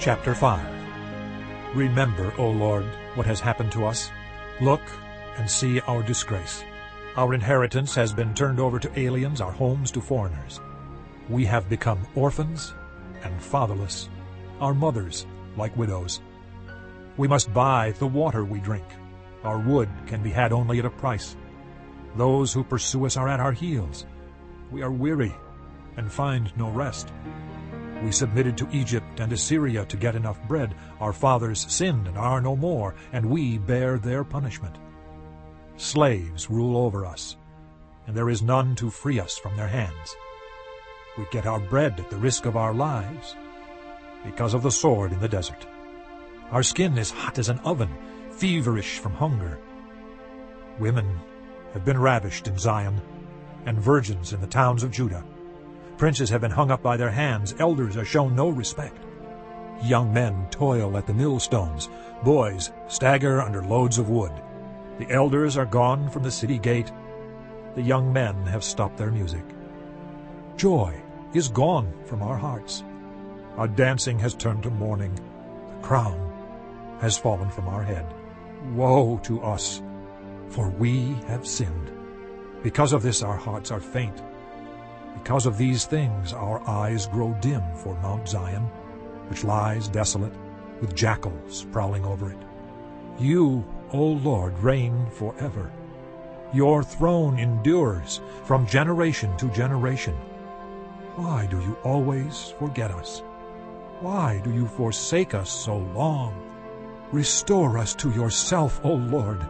Chapter 5 Remember, O Lord, what has happened to us. Look and see our disgrace. Our inheritance has been turned over to aliens, our homes to foreigners. We have become orphans and fatherless, our mothers like widows. We must buy the water we drink. Our wood can be had only at a price. Those who pursue us are at our heels. We are weary and find no rest. We submitted to Egypt and Assyria to get enough bread. Our fathers sinned and are no more, and we bear their punishment. Slaves rule over us, and there is none to free us from their hands. We get our bread at the risk of our lives because of the sword in the desert. Our skin is hot as an oven, feverish from hunger. Women have been ravished in Zion, and virgins in the towns of Judah. Princes have been hung up by their hands. Elders are shown no respect. Young men toil at the millstones. Boys stagger under loads of wood. The elders are gone from the city gate. The young men have stopped their music. Joy is gone from our hearts. Our dancing has turned to mourning. The crown has fallen from our head. Woe to us, for we have sinned. Because of this our hearts are faint. Because of these things our eyes grow dim for Mount Zion, which lies desolate, with jackals prowling over it. You, O Lord, reign forever. Your throne endures from generation to generation. Why do you always forget us? Why do you forsake us so long? Restore us to yourself, O Lord,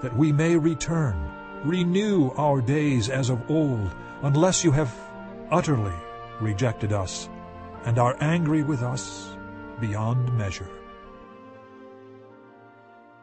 that we may return. Renew our days as of old, unless you have utterly rejected us and are angry with us beyond measure.